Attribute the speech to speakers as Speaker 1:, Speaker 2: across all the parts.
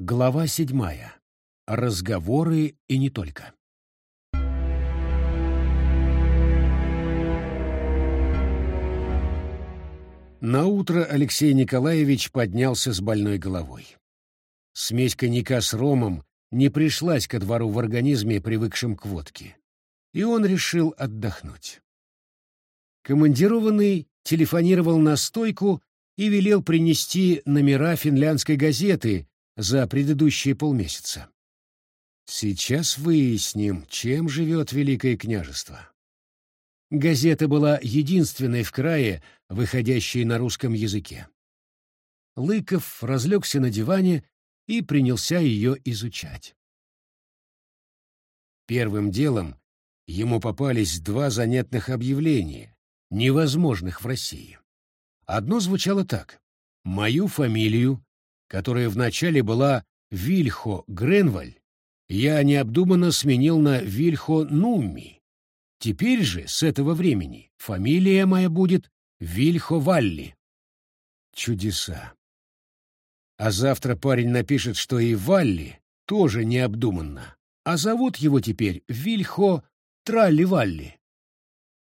Speaker 1: Глава седьмая. Разговоры и не только. На утро Алексей Николаевич поднялся с больной головой. Смесь коньяка с ромом не пришлась ко двору в организме, привыкшем к водке, и он решил отдохнуть. Командированный телефонировал на стойку и велел принести номера финляндской газеты за предыдущие полмесяца. Сейчас выясним, чем живет Великое княжество. Газета была единственной в крае, выходящей на русском языке. Лыков разлегся на диване и принялся ее изучать. Первым делом ему попались два занятных объявления, невозможных в России. Одно звучало так. «Мою фамилию которая вначале была Вильхо Гренваль, я необдуманно сменил на Вильхо Нумми. Теперь же, с этого времени, фамилия моя будет Вильхо Валли. Чудеса. А завтра парень напишет, что и Валли тоже необдуманно, а зовут его теперь Вильхо Тралли-Валли.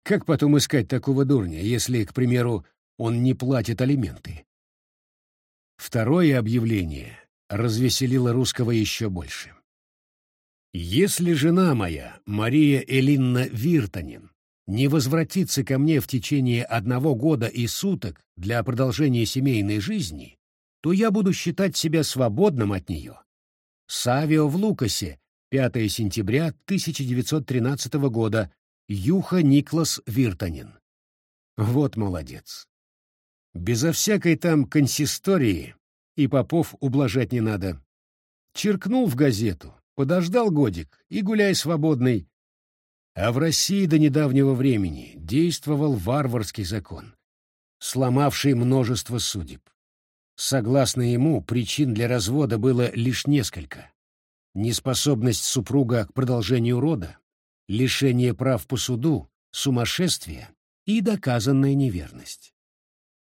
Speaker 1: Как потом искать такого дурня, если, к примеру, он не платит алименты? Второе объявление развеселило русского еще больше. «Если жена моя, Мария Элинна Виртанин, не возвратится ко мне в течение одного года и суток для продолжения семейной жизни, то я буду считать себя свободным от нее. Савио в Лукасе, 5 сентября 1913 года, Юха Никлас Виртанин. Вот молодец. Безо всякой там консистории и попов ублажать не надо. Черкнул в газету, подождал годик и гуляй свободный. А в России до недавнего времени действовал варварский закон, сломавший множество судеб. Согласно ему, причин для развода было лишь несколько. Неспособность супруга к продолжению рода, лишение прав по суду, сумасшествие и доказанная неверность.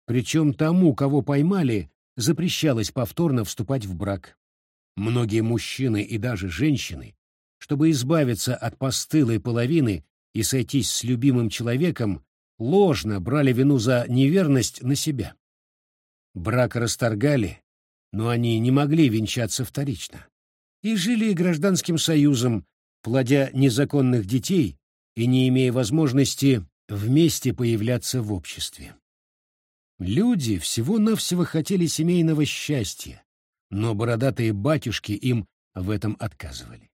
Speaker 1: Причем тому, кого поймали, запрещалось повторно вступать в брак. Многие мужчины и даже женщины, чтобы избавиться от постылой половины и сойтись с любимым человеком, ложно брали вину за неверность на себя. Брак расторгали, но они не могли венчаться вторично. И жили гражданским союзом, плодя незаконных детей и не имея возможности вместе появляться в обществе. Люди всего-навсего хотели семейного счастья, но бородатые батюшки им в этом отказывали.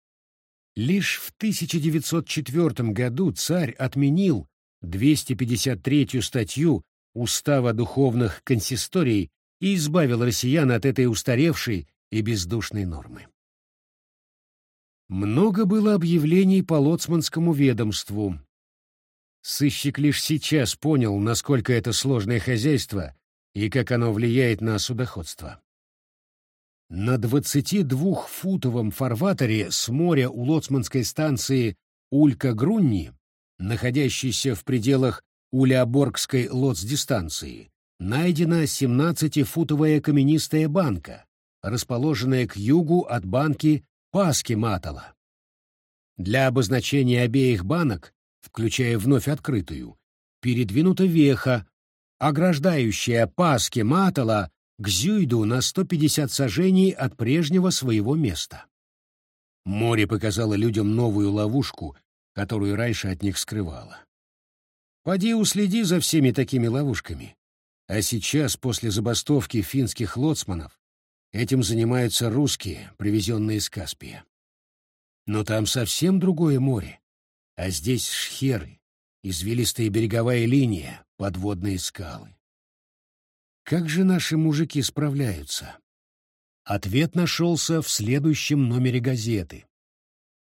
Speaker 1: Лишь в 1904 году царь отменил 253-ю статью Устава духовных консисторий и избавил россиян от этой устаревшей и бездушной нормы. Много было объявлений по лоцманскому ведомству, Сыщик лишь сейчас понял, насколько это сложное хозяйство и как оно влияет на судоходство. На 22-футовом фарватере с моря у лоцманской станции Улька-Грунни, находящейся в пределах Уляборгской лоцдистанции, найдена 17-футовая каменистая банка, расположенная к югу от банки Паски-Матала. Для обозначения обеих банок включая вновь открытую, передвинута веха, ограждающая Паске Матала к Зюйду на 150 сажений от прежнего своего места. Море показало людям новую ловушку, которую раньше от них скрывало. Поди уследи за всеми такими ловушками. А сейчас, после забастовки финских лоцманов, этим занимаются русские, привезенные из Каспия. Но там совсем другое море, а здесь шхеры, извилистая береговая линия, подводные скалы. Как же наши мужики справляются? Ответ нашелся в следующем номере газеты.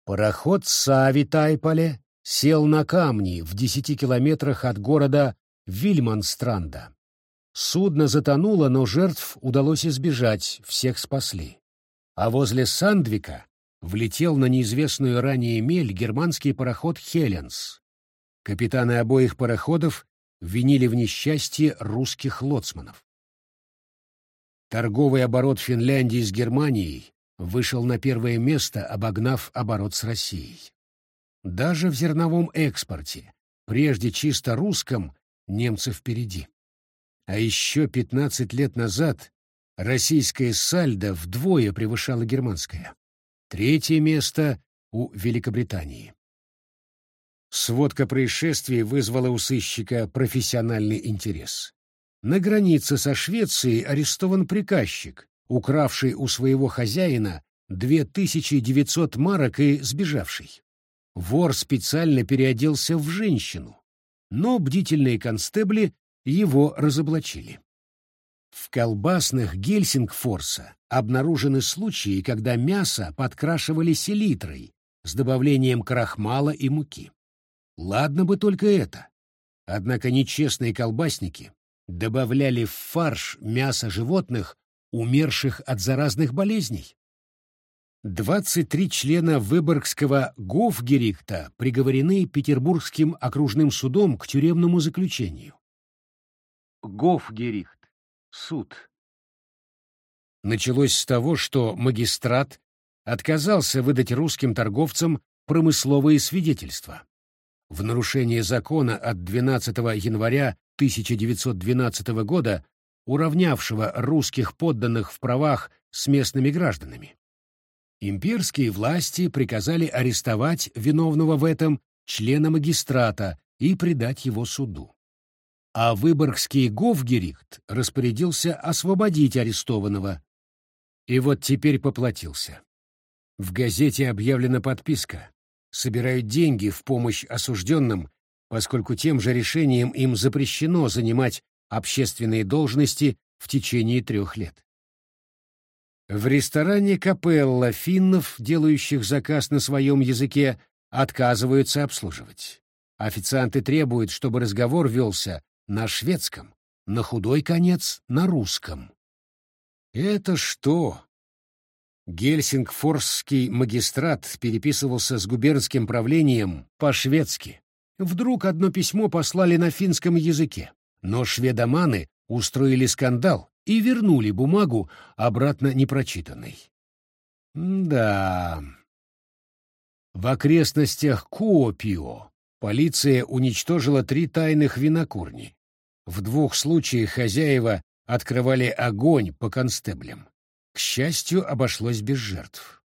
Speaker 1: Пароход Сави Тайпале сел на камни в десяти километрах от города Вильманстранда. Судно затонуло, но жертв удалось избежать, всех спасли. А возле Сандвика влетел на неизвестную ранее мель германский пароход «Хеленс». Капитаны обоих пароходов винили в несчастье русских лоцманов. Торговый оборот Финляндии с Германией вышел на первое место, обогнав оборот с Россией. Даже в зерновом экспорте, прежде чисто русском, немцы впереди. А еще 15 лет назад российское сальдо вдвое превышало германское. Третье место у Великобритании. Сводка происшествий вызвала у сыщика профессиональный интерес. На границе со Швецией арестован приказчик, укравший у своего хозяина 2900 марок и сбежавший. Вор специально переоделся в женщину, но бдительные констебли его разоблачили. В колбасных Гельсингфорса обнаружены случаи, когда мясо подкрашивали селитрой с добавлением крахмала и муки. Ладно бы только это. Однако нечестные колбасники добавляли в фарш мясо животных, умерших от заразных болезней. 23 члена Выборгского Гофгерикта приговорены Петербургским окружным судом к тюремному заключению. Гофгерихт. Суд. Началось с того, что магистрат отказался выдать русским торговцам промысловые свидетельства в нарушение закона от 12 января 1912 года, уравнявшего русских подданных в правах с местными гражданами. Имперские власти приказали арестовать виновного в этом члена магистрата и предать его суду. А Выборгский Говгерихт распорядился освободить арестованного. И вот теперь поплатился. В газете объявлена подписка собирают деньги в помощь осужденным, поскольку тем же решением им запрещено занимать общественные должности в течение трех лет. В ресторане «Капелла» финнов, делающих заказ на своем языке, отказываются обслуживать. Официанты требуют, чтобы разговор велся на шведском, на худой конец — на русском. Это что? Гельсингфорсский магистрат переписывался с губернским правлением по-шведски. Вдруг одно письмо послали на финском языке, но шведоманы устроили скандал и вернули бумагу обратно непрочитанной. Да. В окрестностях Куопио полиция уничтожила три тайных винокурни. В двух случаях хозяева открывали огонь по констеблям. К счастью, обошлось без жертв.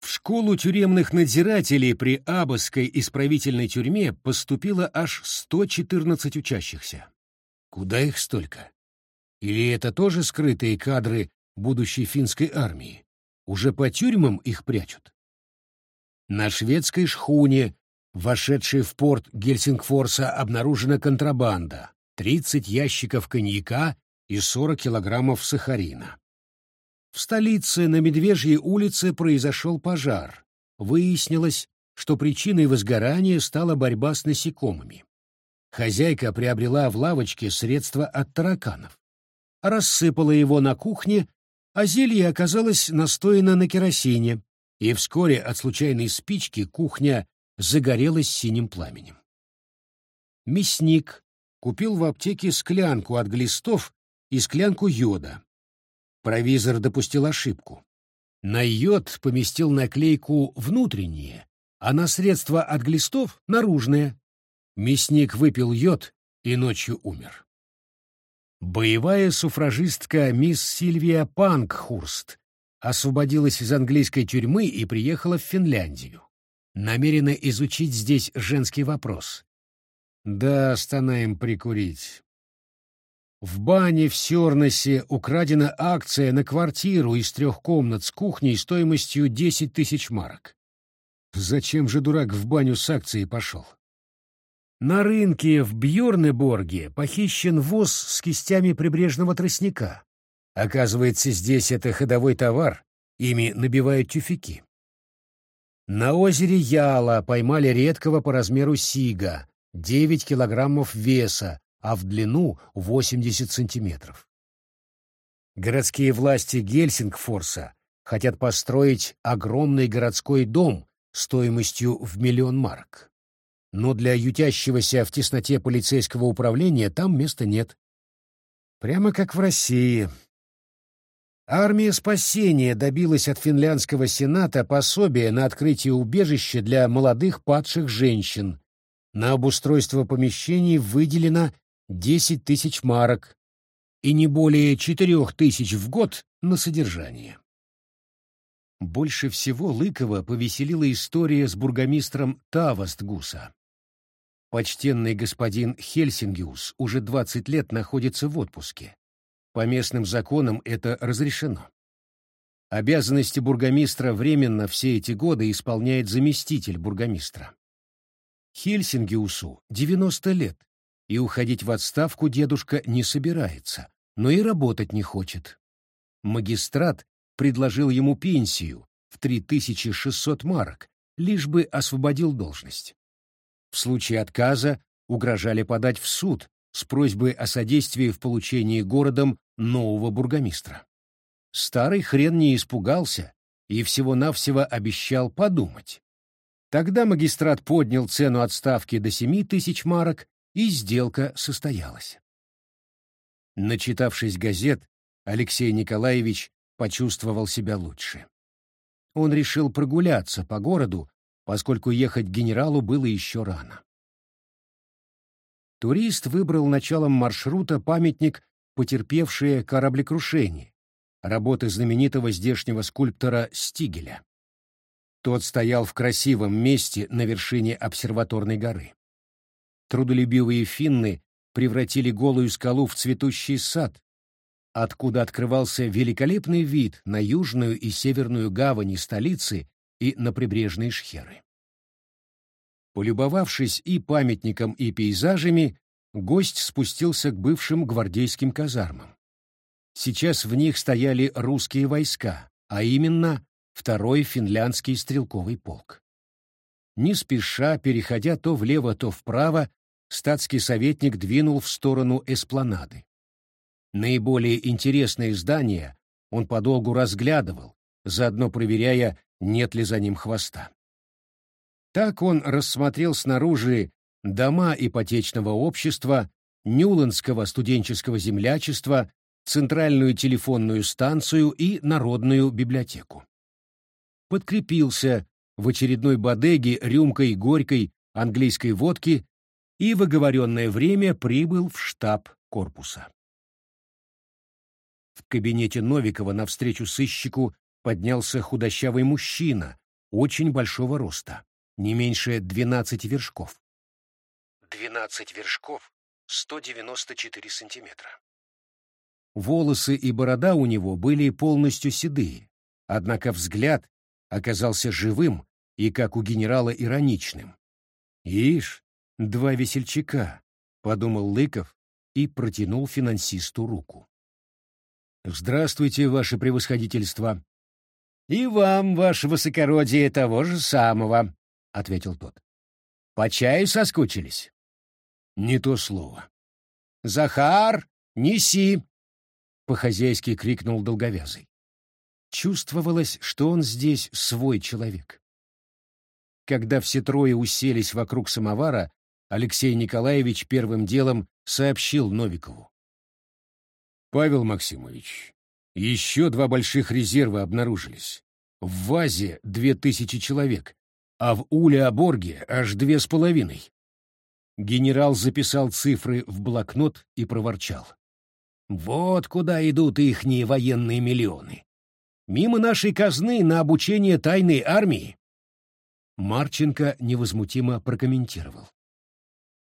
Speaker 1: В школу тюремных надзирателей при Абасской исправительной тюрьме поступило аж 114 учащихся. Куда их столько? Или это тоже скрытые кадры будущей финской армии? Уже по тюрьмам их прячут? На шведской шхуне, вошедшей в порт Гельсингфорса, обнаружена контрабанда, 30 ящиков коньяка и 40 килограммов сахарина. В столице на Медвежьей улице произошел пожар. Выяснилось, что причиной возгорания стала борьба с насекомыми. Хозяйка приобрела в лавочке средства от тараканов. Рассыпала его на кухне, а зелье оказалось настояно на керосине, и вскоре от случайной спички кухня загорелась синим пламенем. Мясник купил в аптеке склянку от глистов и склянку йода. Провизор допустил ошибку. На йод поместил наклейку «внутреннее», а на средство от глистов — наружное. Мясник выпил йод и ночью умер. Боевая суфражистка мисс Сильвия Панкхурст освободилась из английской тюрьмы и приехала в Финляндию. Намерена изучить здесь женский вопрос. Да, станаем прикурить. В бане в Сёрнесе украдена акция на квартиру из трех комнат с кухней стоимостью 10 тысяч марок. Зачем же дурак в баню с акцией пошел? На рынке в Бьорнеборге похищен воз с кистями прибрежного тростника. Оказывается, здесь это ходовой товар, ими набивают тюфяки. На озере Яла поймали редкого по размеру сига, 9 килограммов веса, а в длину 80 сантиметров. Городские власти Гельсингфорса хотят построить огромный городской дом стоимостью в миллион марок. Но для ютящегося в тесноте полицейского управления там места нет. Прямо как в России. Армия спасения добилась от финляндского сената пособия на открытие убежища для молодых падших женщин. На обустройство помещений выделено 10 тысяч марок и не более 4 тысяч в год на содержание. Больше всего Лыкова повеселила история с бургомистром Тавастгуса. Почтенный господин Хельсингиус уже 20 лет находится в отпуске. По местным законам это разрешено. Обязанности бургомистра временно все эти годы исполняет заместитель бургомистра. Хельсингиусу 90 лет, и уходить в отставку дедушка не собирается, но и работать не хочет. Магистрат предложил ему пенсию в 3600 марок, лишь бы освободил должность. В случае отказа угрожали подать в суд с просьбой о содействии в получении городом нового бургомистра. Старый хрен не испугался и всего-навсего обещал подумать. Тогда магистрат поднял цену отставки до семи тысяч марок, и сделка состоялась. Начитавшись газет, Алексей Николаевич почувствовал себя лучше. Он решил прогуляться по городу, поскольку ехать к генералу было еще рано. Турист выбрал началом маршрута памятник «Потерпевшие кораблекрушение» работы знаменитого здешнего скульптора Стигеля. Тот стоял в красивом месте на вершине обсерваторной горы. Трудолюбивые финны превратили голую скалу в цветущий сад, откуда открывался великолепный вид на южную и северную гавани столицы и на прибрежные шхеры. Полюбовавшись и памятником, и пейзажами, гость спустился к бывшим гвардейским казармам. Сейчас в них стояли русские войска, а именно второй финляндский стрелковый полк. Не спеша, переходя то влево, то вправо, статский советник двинул в сторону эспланады. Наиболее интересные здания он подолгу разглядывал, заодно проверяя, нет ли за ним хвоста. Так он рассмотрел снаружи дома ипотечного общества, Нюландского студенческого землячества, центральную телефонную станцию и народную библиотеку. Подкрепился в очередной бодеге рюмкой горькой английской водки и в оговоренное время прибыл в штаб корпуса. В кабинете Новикова навстречу сыщику поднялся худощавый мужчина, очень большого роста, не меньше 12 вершков. 12 вершков — 194 сантиметра. Волосы и борода у него были полностью седые, однако взгляд оказался живым и, как у генерала, ироничным. «Ишь, два весельчака», — подумал Лыков и протянул финансисту руку. «Здравствуйте, ваше превосходительство». «И вам, ваше высокородие, того же самого», — ответил тот. «По чаю соскучились?» «Не то слово». «Захар, неси!» — по-хозяйски крикнул долговязый. Чувствовалось, что он здесь свой человек. Когда все трое уселись вокруг самовара, Алексей Николаевич первым делом сообщил Новикову. «Павел Максимович, еще два больших резерва обнаружились. В ВАЗе две тысячи человек, а в Уле-Оборге аж две с половиной». Генерал записал цифры в блокнот и проворчал. Вот куда идут ихние военные миллионы. Мимо нашей казны на обучение тайной армии. Марченко невозмутимо прокомментировал.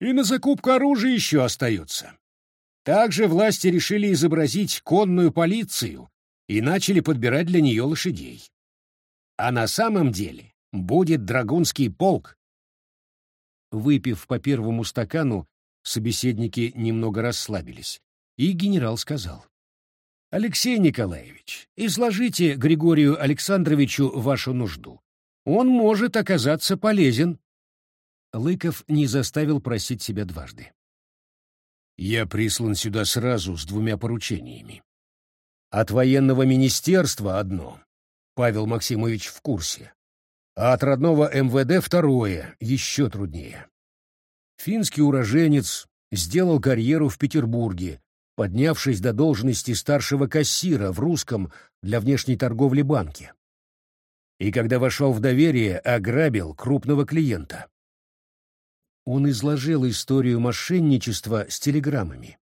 Speaker 1: И на закупку оружия еще остается. Также власти решили изобразить конную полицию и начали подбирать для нее лошадей. А на самом деле будет драгунский полк. Выпив по первому стакану, собеседники немного расслабились и генерал сказал. «Алексей Николаевич, изложите Григорию Александровичу вашу нужду. Он может оказаться полезен». Лыков не заставил просить себя дважды. «Я прислан сюда сразу с двумя поручениями. От военного министерства одно, Павел Максимович в курсе, а от родного МВД второе, еще труднее. Финский уроженец сделал карьеру в Петербурге, поднявшись до должности старшего кассира в русском для внешней торговли банке. И когда вошел в доверие, ограбил крупного клиента. Он изложил историю мошенничества с телеграммами.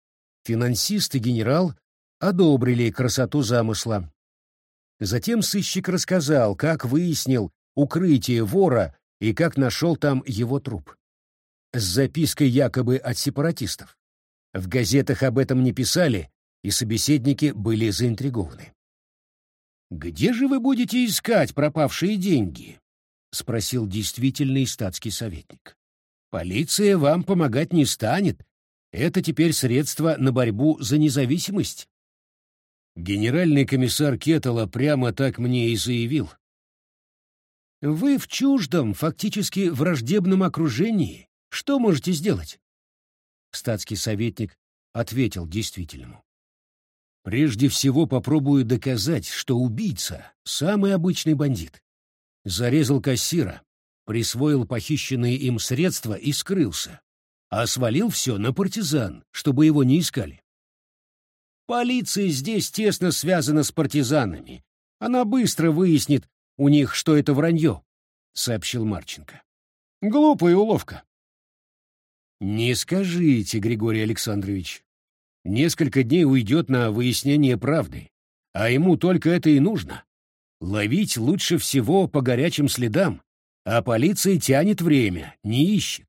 Speaker 1: Финансист и генерал одобрили красоту замысла. Затем сыщик рассказал, как выяснил укрытие вора и как нашел там его труп. С запиской якобы от сепаратистов. В газетах об этом не писали, и собеседники были заинтригованы. «Где же вы будете искать пропавшие деньги?» — спросил действительный статский советник. «Полиция вам помогать не станет. Это теперь средство на борьбу за независимость». Генеральный комиссар Кетала прямо так мне и заявил. «Вы в чуждом, фактически враждебном окружении. Что можете сделать?» Статский советник ответил действительному. «Прежде всего попробую доказать, что убийца — самый обычный бандит. Зарезал кассира, присвоил похищенные им средства и скрылся, а свалил все на партизан, чтобы его не искали. Полиция здесь тесно связана с партизанами. Она быстро выяснит у них, что это вранье», — сообщил Марченко. «Глупая уловка. «Не скажите, Григорий Александрович. Несколько дней уйдет на выяснение правды, а ему только это и нужно. Ловить лучше всего по горячим следам, а полиция тянет время, не ищет.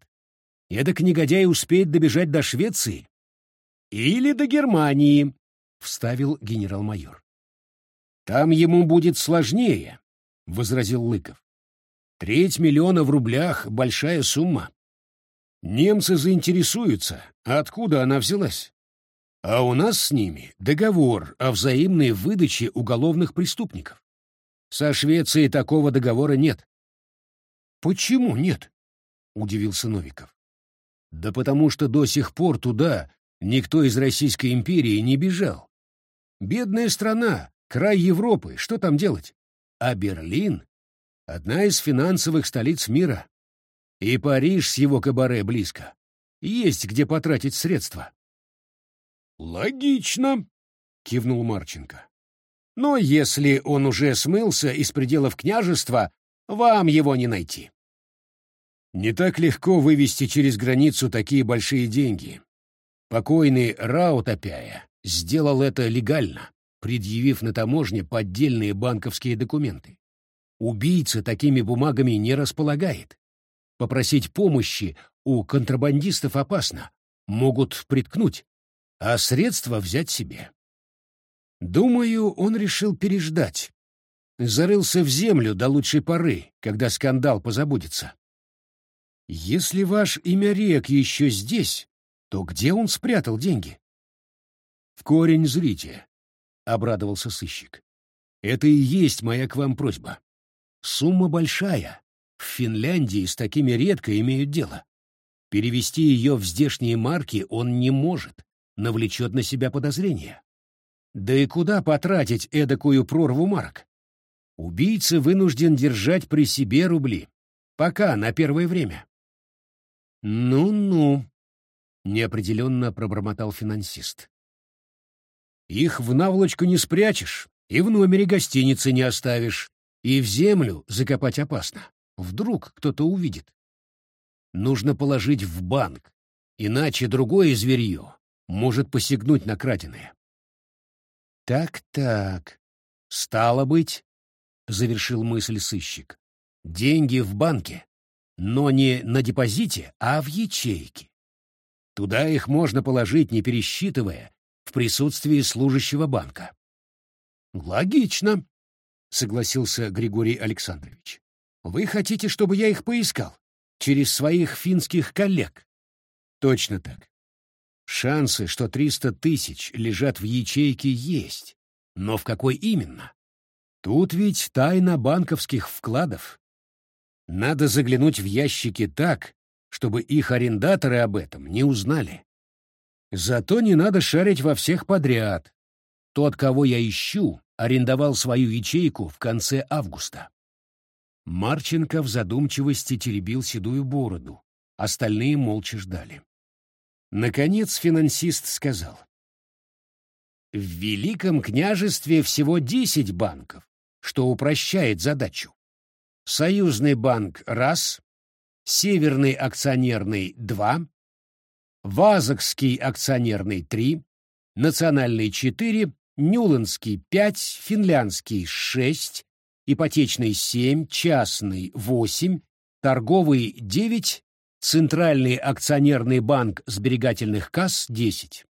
Speaker 1: Эдак негодяй успеет добежать до Швеции. Или до Германии, — вставил генерал-майор. Там ему будет сложнее, — возразил Лыков. Треть миллиона в рублях — большая сумма. Немцы заинтересуются, откуда она взялась. А у нас с ними договор о взаимной выдаче уголовных преступников. Со Швецией такого договора нет. Почему нет? удивился Новиков. Да потому что до сих пор туда никто из Российской империи не бежал. Бедная страна, край Европы, что там делать? А Берлин — одна из финансовых столиц мира. И Париж с его кабаре близко. Есть где потратить средства. «Логично», — кивнул Марченко. «Но если он уже смылся из пределов княжества, вам его не найти». Не так легко вывести через границу такие большие деньги. Покойный Раутопяя сделал это легально, предъявив на таможне поддельные банковские документы. Убийца такими бумагами не располагает. Попросить помощи у контрабандистов опасно, могут приткнуть, а средства взять себе. Думаю, он решил переждать. Зарылся в землю до лучшей поры, когда скандал позабудется. Если ваш имя рек еще здесь, то где он спрятал деньги? В корень зрите, — обрадовался сыщик. Это и есть моя к вам просьба. Сумма большая, в Финляндии с такими редко имеют дело. Перевести ее в здешние марки он не может, навлечет на себя подозрения. Да и куда потратить эдакую прорву марок? Убийца вынужден держать при себе рубли. Пока, на первое время. «Ну-ну», — неопределенно пробормотал финансист. «Их в наволочку не спрячешь, и в номере гостиницы не оставишь, и в землю закопать опасно. Вдруг кто-то увидит. Нужно положить в банк, иначе другое зверье может посягнуть на краденое. «Так-так, стало быть», — завершил мысль сыщик, — «деньги в банке, но не на депозите, а в ячейке. Туда их можно положить, не пересчитывая, в присутствии служащего банка». «Логично», — согласился Григорий Александрович. Вы хотите, чтобы я их поискал? Через своих финских коллег? Точно так. Шансы, что 300 тысяч лежат в ячейке, есть. Но в какой именно? Тут ведь тайна банковских вкладов. Надо заглянуть в ящики так, чтобы их арендаторы об этом не узнали. Зато не надо шарить во всех подряд. Тот, кого я ищу, арендовал свою ячейку в конце августа. Марченко в задумчивости теребил седую бороду. Остальные молча ждали. Наконец финансист сказал. В Великом княжестве всего 10 банков, что упрощает задачу. Союзный банк – раз, Северный акционерный – два, Вазокский акционерный – три, Национальный – четыре, Нюландский – пять, Финляндский – шесть, Ипотечный – семь, Частный – восемь, Торговый – девять, Центральный акционерный банк сберегательных касс – десять.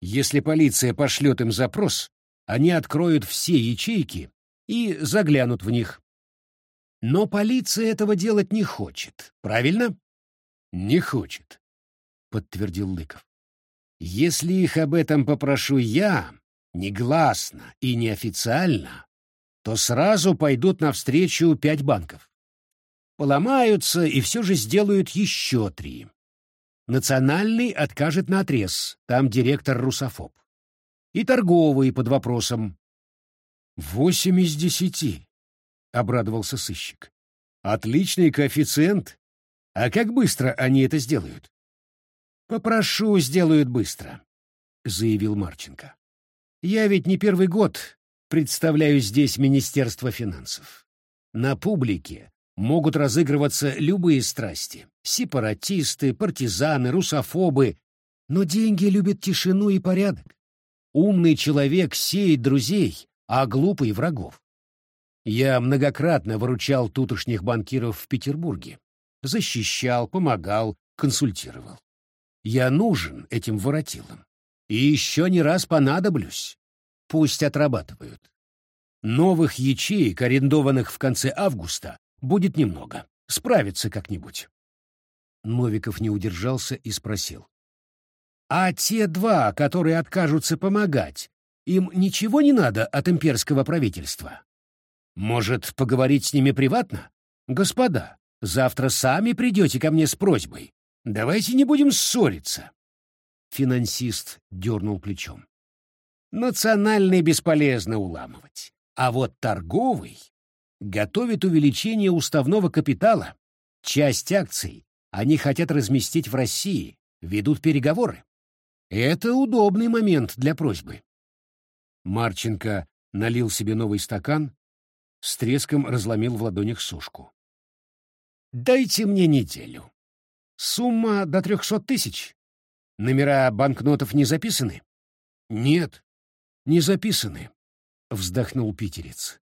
Speaker 1: Если полиция пошлет им запрос, они откроют все ячейки и заглянут в них. Но полиция этого делать не хочет, правильно? Не хочет, подтвердил Лыков. Если их об этом попрошу я, негласно и неофициально, то сразу пойдут навстречу пять банков. Поломаются и все же сделают еще три. Национальный откажет на отрез, там директор русофоб. И торговый под вопросом. Восемь из десяти, — обрадовался сыщик. Отличный коэффициент. А как быстро они это сделают? Попрошу, сделают быстро, — заявил Марченко. Я ведь не первый год представляю здесь Министерство финансов. На публике могут разыгрываться любые страсти — сепаратисты, партизаны, русофобы, но деньги любят тишину и порядок. Умный человек сеет друзей, а глупый — врагов. Я многократно выручал тутошних банкиров в Петербурге. Защищал, помогал, консультировал. Я нужен этим воротилам. И еще не раз понадоблюсь. Пусть отрабатывают. Новых ячеек, арендованных в конце августа, будет немного. Справится как-нибудь. Новиков не удержался и спросил. «А те два, которые откажутся помогать, им ничего не надо от имперского правительства?» Может, поговорить с ними приватно? Господа, завтра сами придете ко мне с просьбой. Давайте не будем ссориться. Финансист дернул плечом. Национальный бесполезно уламывать. А вот торговый готовит увеличение уставного капитала. Часть акций они хотят разместить в России, ведут переговоры. Это удобный момент для просьбы. Марченко налил себе новый стакан, с треском разломил в ладонях сушку. «Дайте мне неделю. Сумма до трехсот тысяч. Номера банкнотов не записаны?» «Нет, не записаны», — вздохнул питерец.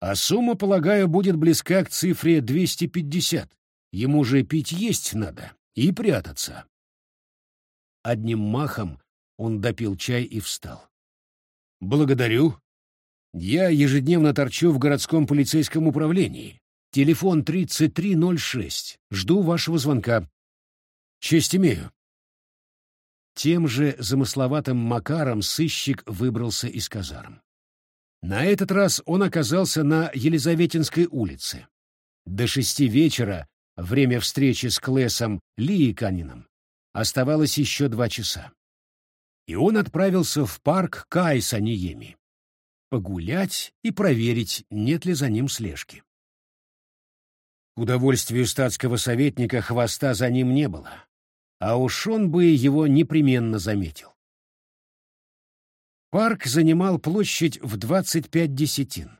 Speaker 1: «А сумма, полагаю, будет близка к цифре 250. Ему же пить есть надо и прятаться». Одним махом он допил чай и встал. «Благодарю», я ежедневно торчу в городском полицейском управлении. Телефон 3306. Жду вашего звонка. Честь имею. Тем же замысловатым макаром сыщик выбрался из казарм. На этот раз он оказался на Елизаветинской улице. До шести вечера, время встречи с Клессом Лииканином, оставалось еще два часа. И он отправился в парк Кайсаниеми погулять и проверить, нет ли за ним слежки. К удовольствию статского советника хвоста за ним не было, а уж он бы его непременно заметил. Парк занимал площадь в 25 десятин.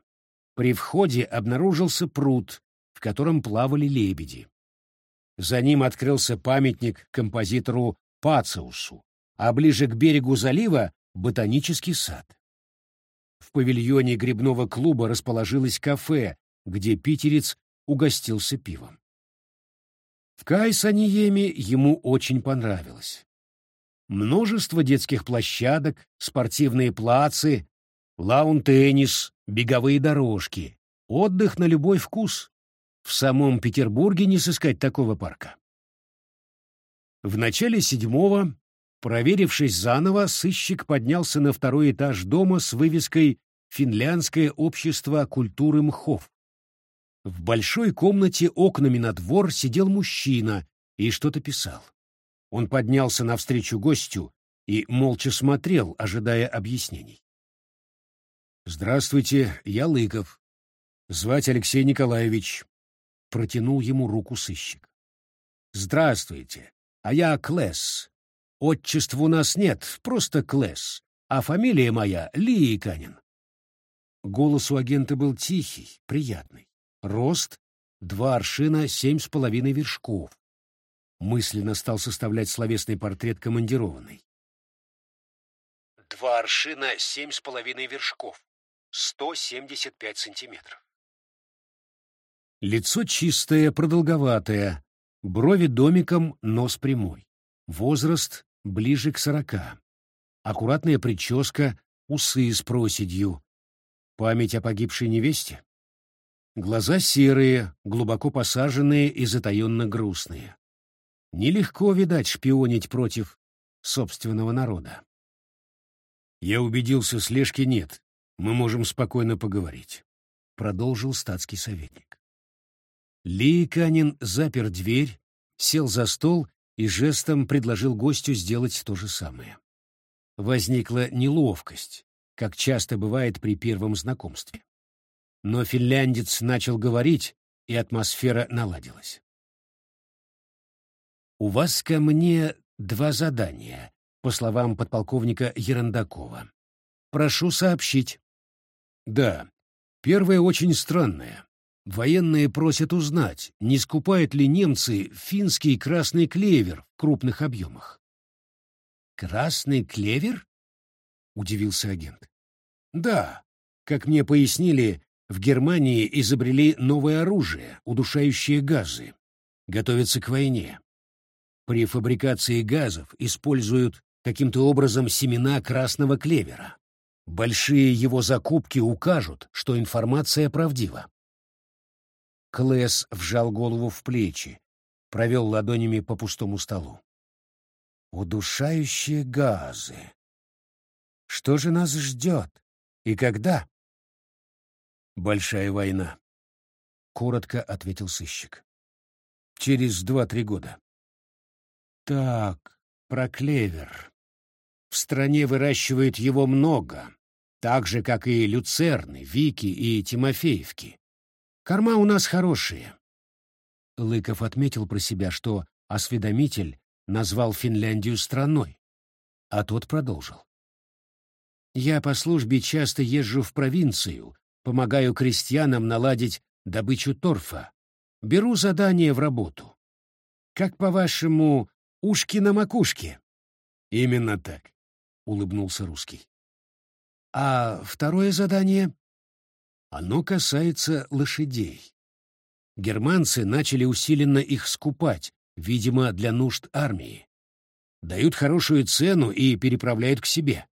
Speaker 1: При входе обнаружился пруд, в котором плавали лебеди. За ним открылся памятник композитору Пациусу, а ближе к берегу залива — ботанический сад. В павильоне грибного клуба расположилось кафе, где питерец угостился пивом. В Кайсаниеме ему очень понравилось. Множество детских площадок, спортивные плацы, лаун-теннис, беговые дорожки, отдых на любой вкус. В самом Петербурге не сыскать такого парка. В начале седьмого Проверившись заново, сыщик поднялся на второй этаж дома с вывеской «Финляндское общество культуры мхов». В большой комнате окнами на двор сидел мужчина и что-то писал. Он поднялся навстречу гостю и молча смотрел, ожидая объяснений. «Здравствуйте, я Лыков. Звать Алексей Николаевич». Протянул ему руку сыщик. «Здравствуйте, а я Клесс, Отчеств у нас нет, просто Клэс. а фамилия моя Лииканин. Голос у агента был тихий, приятный. Рост — два аршина семь с половиной вершков. Мысленно стал составлять словесный портрет командированный. Два аршина семь с половиной вершков. Сто семьдесят пять сантиметров. Лицо чистое, продолговатое, брови домиком, нос прямой. Возраст ближе к сорока. Аккуратная прическа, усы с проседью. Память о погибшей невесте? Глаза серые, глубоко посаженные и затаенно грустные. Нелегко, видать, шпионить против собственного народа. Я убедился, слежки нет. Мы можем спокойно поговорить, — продолжил статский советник. Ли Канин запер дверь, сел за стол и жестом предложил гостю сделать то же самое. Возникла неловкость, как часто бывает при первом знакомстве. Но финляндец начал говорить, и атмосфера наладилась. «У вас ко мне два задания», по словам подполковника Ерандакова. «Прошу сообщить». «Да, первое очень странное. Военные просят узнать, не скупают ли немцы финский красный клевер в крупных объемах. «Красный клевер?» — удивился агент. «Да, как мне пояснили, в Германии изобрели новое оружие, удушающие газы. Готовятся к войне. При фабрикации газов используют каким-то образом семена красного клевера. Большие его закупки укажут, что информация правдива. Клэс вжал голову в плечи, провел ладонями по пустому столу. Удушающие газы. Что же нас ждет? И когда? Большая война, — коротко ответил сыщик. Через два-три года. Так, про клевер. В стране выращивают его много, так же, как и люцерны, вики и тимофеевки. Корма у нас хорошие. Лыков отметил про себя, что осведомитель назвал Финляндию страной, а тот продолжил. Я по службе часто езжу в провинцию, Помогаю крестьянам наладить добычу торфа. Беру задание в работу. Как, по-вашему, ушки на макушке? Именно так, — улыбнулся русский. А второе задание? Оно касается лошадей. Германцы начали усиленно их скупать, видимо, для нужд армии. Дают хорошую цену и переправляют к себе.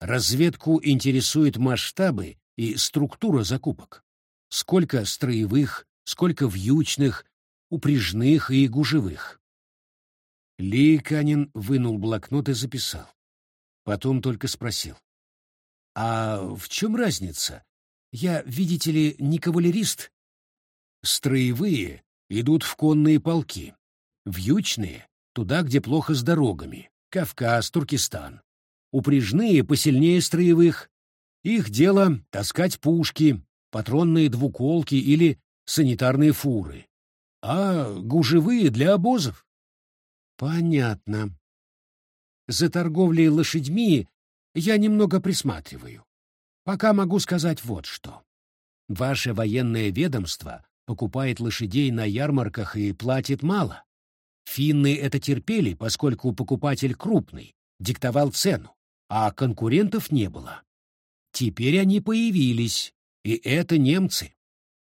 Speaker 1: Разведку интересуют масштабы и структура закупок. Сколько строевых, сколько вьючных, упряжных и гужевых. Лейканин вынул блокнот и записал. Потом только спросил. «А в чем разница? Я, видите ли, не кавалерист?» «Строевые идут в конные полки. Вьючные — туда, где плохо с дорогами. Кавказ, Туркестан. Упряжные посильнее строевых, их дело — таскать пушки, патронные двуколки или санитарные фуры. А гужевые для обозов. Понятно. За торговлей лошадьми я немного присматриваю. Пока могу сказать вот что. Ваше военное ведомство покупает лошадей на ярмарках и платит мало. Финны это терпели, поскольку покупатель крупный, диктовал цену, а конкурентов не было. Теперь они появились, и это немцы.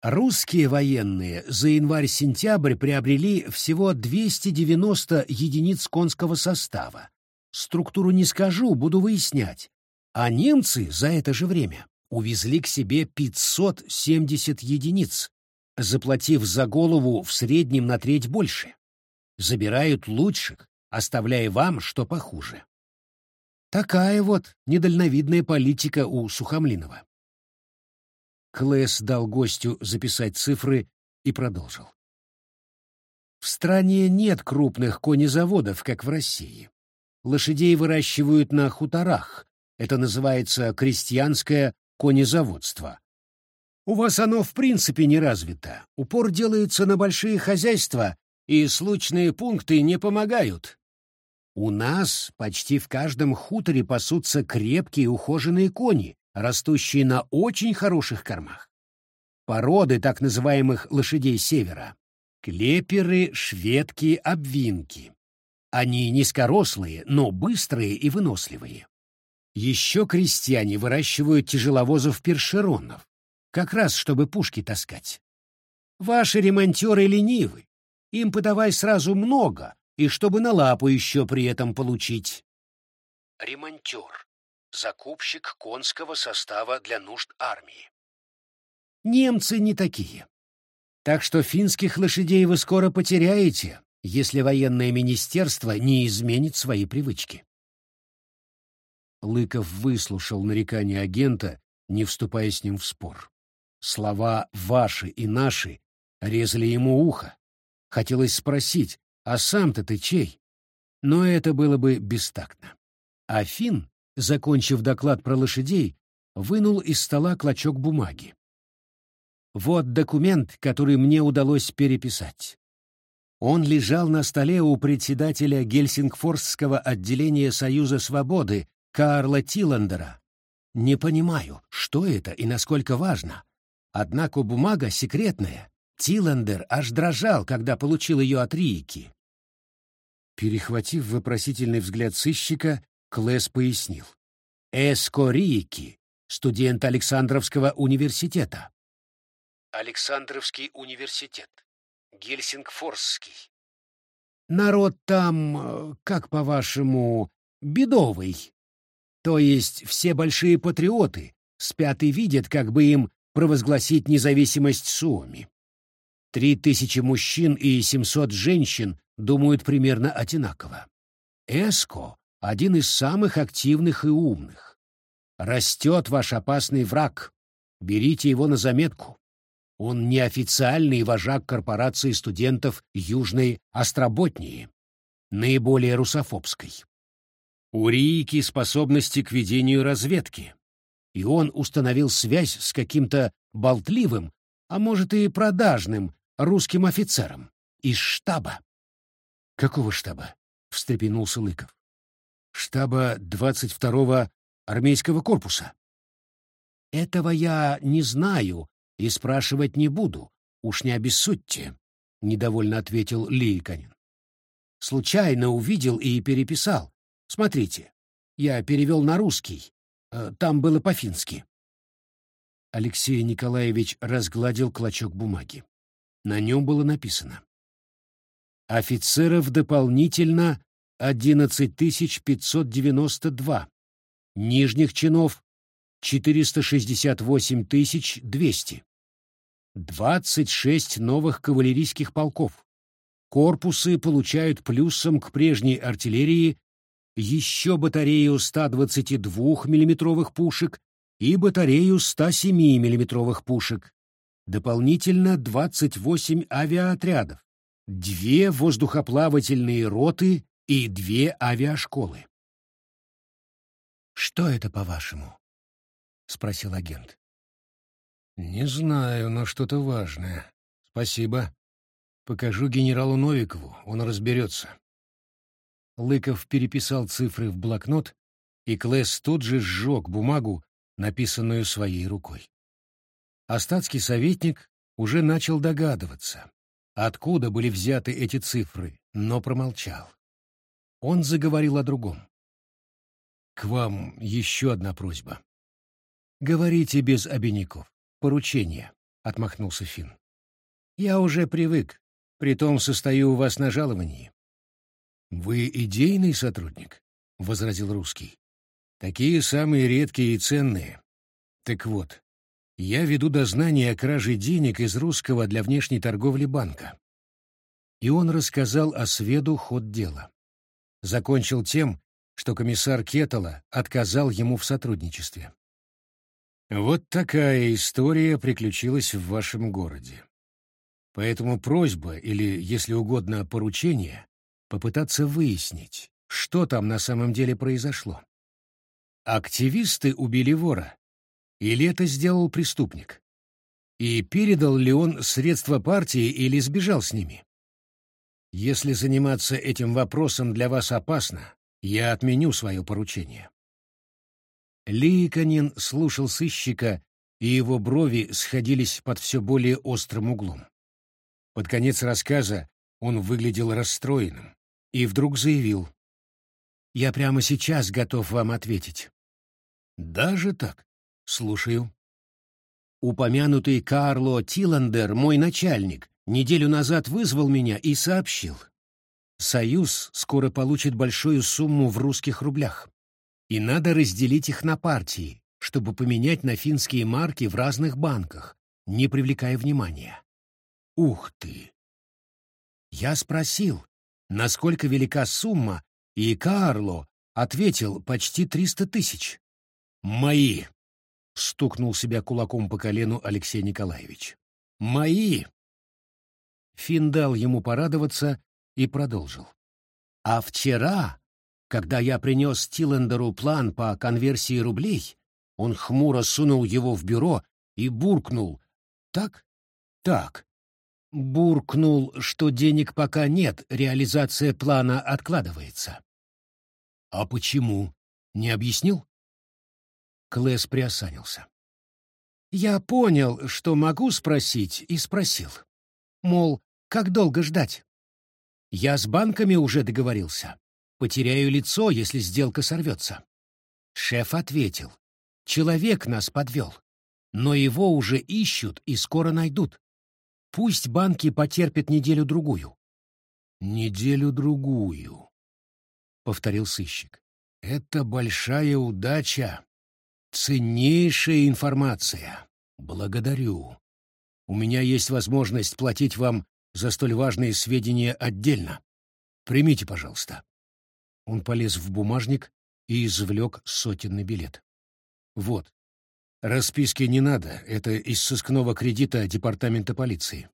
Speaker 1: Русские военные за январь-сентябрь приобрели всего 290 единиц конского состава. Структуру не скажу, буду выяснять. А немцы за это же время увезли к себе 570 единиц, заплатив за голову в среднем на треть больше. Забирают лучших, оставляя вам, что похуже. Такая вот недальновидная политика у Сухомлинова. Клэс дал гостю записать цифры и продолжил. В стране нет крупных конезаводов, как в России. Лошадей выращивают на хуторах. Это называется крестьянское конезаводство. У вас оно в принципе не развито. Упор делается на большие хозяйства, и случные пункты не помогают. У нас почти в каждом хуторе пасутся крепкие ухоженные кони, растущие на очень хороших кормах. Породы так называемых лошадей севера — клеперы, шведки, обвинки. Они низкорослые, но быстрые и выносливые. Еще крестьяне выращивают тяжеловозов-першеронов, как раз чтобы пушки таскать. Ваши ремонтеры ленивы, им подавай сразу много, и чтобы на лапу еще при этом получить. Ремонтер. Закупщик конского состава для нужд армии. Немцы не такие. Так что финских лошадей вы скоро потеряете, если военное министерство не изменит свои привычки. Лыков выслушал нарекания агента, не вступая с ним в спор. Слова «ваши» и «наши» резали ему ухо. Хотелось спросить, а сам-то ты чей? Но это было бы бестактно. А Финн, закончив доклад про лошадей, вынул из стола клочок бумаги. Вот документ, который мне удалось переписать. Он лежал на столе у председателя Гельсингфорсского отделения Союза Свободы Карла Тиландера. Не понимаю, что это и насколько важно. Однако бумага секретная. Тиландер аж дрожал, когда получил ее от Рики. Перехватив вопросительный взгляд сыщика, Клэс пояснил. «Эско Рики, студент Александровского университета». Александровский университет. Гельсингфорсский. Народ там, э, как по-вашему, бедовый. То есть все большие патриоты спят и видят, как бы им провозгласить независимость Суоми. Три тысячи мужчин и семьсот женщин думают примерно одинаково. Эско — один из самых активных и умных. Растет ваш опасный враг. Берите его на заметку. Он неофициальный вожак корпорации студентов Южной Остроботнии, наиболее русофобской. У Рики способности к ведению разведки, и он установил связь с каким-то болтливым, а может и продажным русским офицером из штаба. «Какого штаба?» — встрепенулся Лыков. «Штаба 22-го армейского корпуса». «Этого я не знаю и спрашивать не буду. Уж не обессудьте», — недовольно ответил Лейканин. «Случайно увидел и переписал. Смотрите, я перевел на русский. Э, там было по-фински». Алексей Николаевич разгладил клочок бумаги. На нем было написано. Офицеров дополнительно 11592, нижних чинов 468 200, 26 новых кавалерийских полков. Корпусы получают плюсом к прежней артиллерии еще батарею 122 миллиметровых пушек и батарею 107 миллиметровых пушек, дополнительно 28 авиаотрядов, две воздухоплавательные роты и две авиашколы. «Что это, по-вашему?» — спросил агент. «Не знаю, но что-то важное. Спасибо. Покажу генералу Новикову, он разберется». Лыков переписал цифры в блокнот, и Клэс тут же сжег бумагу, написанную своей рукой. Остатский советник уже начал догадываться, откуда были взяты эти цифры, но промолчал. Он заговорил о другом. «К вам еще одна просьба. Говорите без обиняков. Поручение», — отмахнулся Финн. «Я уже привык, притом состою у вас на жаловании». «Вы идейный сотрудник?» — возразил русский. «Такие самые редкие и ценные. Так вот, я веду дознание о краже денег из русского для внешней торговли банка. И он рассказал о сведу ход дела. Закончил тем, что комиссар Кетала отказал ему в сотрудничестве. Вот такая история приключилась в вашем городе. Поэтому просьба, или, если угодно, поручение, попытаться выяснить, что там на самом деле произошло. Активисты убили вора, или это сделал преступник? И передал ли он средства партии или сбежал с ними? Если заниматься этим вопросом для вас опасно, Я отменю свое поручение. Ликонин слушал сыщика, и его брови сходились под все более острым углом. Под конец рассказа он выглядел расстроенным и вдруг заявил. «Я прямо сейчас готов вам ответить». «Даже так? Слушаю». Упомянутый Карло Тиландер, мой начальник, неделю назад вызвал меня и сообщил. Союз скоро получит большую сумму в русских рублях, и надо разделить их на партии, чтобы поменять на финские марки в разных банках, не привлекая внимания. Ух ты! Я спросил, насколько велика сумма, и Карло ответил почти триста тысяч. «Мои!» — стукнул себя кулаком по колену Алексей Николаевич. «Мои!» Фин дал ему порадоваться и продолжил. «А вчера, когда я принес Тиллендеру план по конверсии рублей, он хмуро сунул его в бюро и буркнул. Так? Так. Буркнул, что денег пока нет, реализация плана откладывается. А почему? Не объяснил? Клэс приосанился. Я понял, что могу спросить, и спросил. Мол, как долго ждать? Я с банками уже договорился. Потеряю лицо, если сделка сорвется. Шеф ответил. Человек нас подвел. Но его уже ищут и скоро найдут. Пусть банки потерпят неделю-другую. «Неделю-другую», — повторил сыщик. «Это большая удача, ценнейшая информация. Благодарю. У меня есть возможность платить вам за столь важные сведения отдельно. Примите, пожалуйста». Он полез в бумажник и извлек сотенный билет. Вот. Расписки не надо, это из сыскного кредита департамента полиции.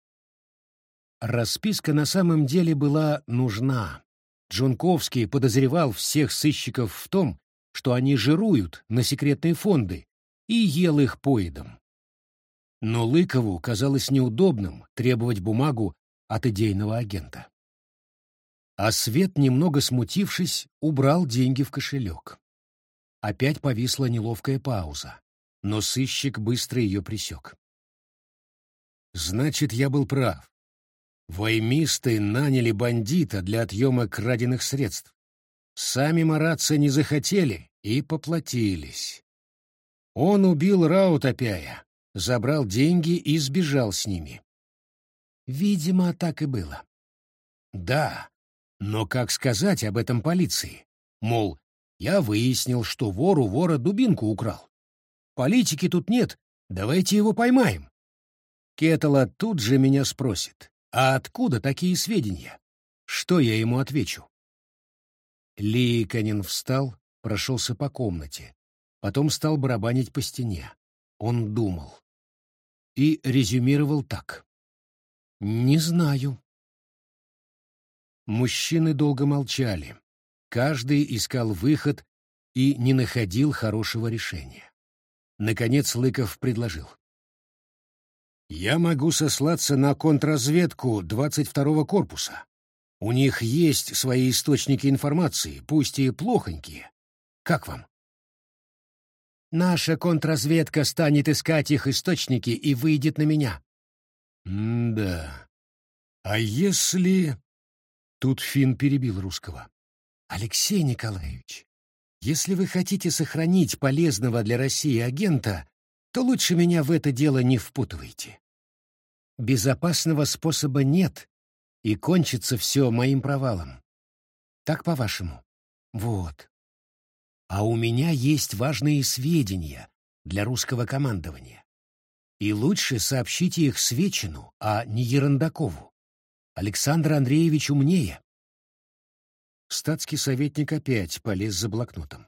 Speaker 1: Расписка на самом деле была нужна. Джунковский подозревал всех сыщиков в том, что они жируют на секретные фонды, и ел их поедом. Но Лыкову казалось неудобным требовать бумагу от идейного агента. А Свет, немного смутившись, убрал деньги в кошелек. Опять повисла неловкая пауза, но сыщик быстро ее пресек. «Значит, я был прав. Ваймисты наняли бандита для отъема краденных средств. Сами мараться не захотели и поплатились. Он убил Раутопяя, забрал деньги и сбежал с ними. Видимо, так и было. Да, но как сказать об этом полиции? Мол, я выяснил, что вор у вора дубинку украл. Политики тут нет, давайте его поймаем. Кетала тут же меня спросит, а откуда такие сведения? Что я ему отвечу? Ликонин встал, прошелся по комнате, потом стал барабанить по стене. Он думал. И резюмировал так. «Не знаю». Мужчины долго молчали. Каждый искал выход и не находил хорошего решения. Наконец Лыков предложил. «Я могу сослаться на контрразведку 22-го корпуса. У них есть свои источники информации, пусть и плохонькие. Как вам?» «Наша контрразведка станет искать их источники и выйдет на меня». «М-да. А если...» Тут Финн перебил русского. Алексей Николаевич, если вы хотите сохранить полезного для России агента, то лучше меня в это дело не впутывайте. Безопасного способа нет, и кончится все моим провалом. Так, по-вашему? Вот. А у меня есть важные сведения для русского командования. И лучше сообщите их Свечину, а не Ерендакову. Александр Андреевич умнее. Статский советник опять полез за блокнотом.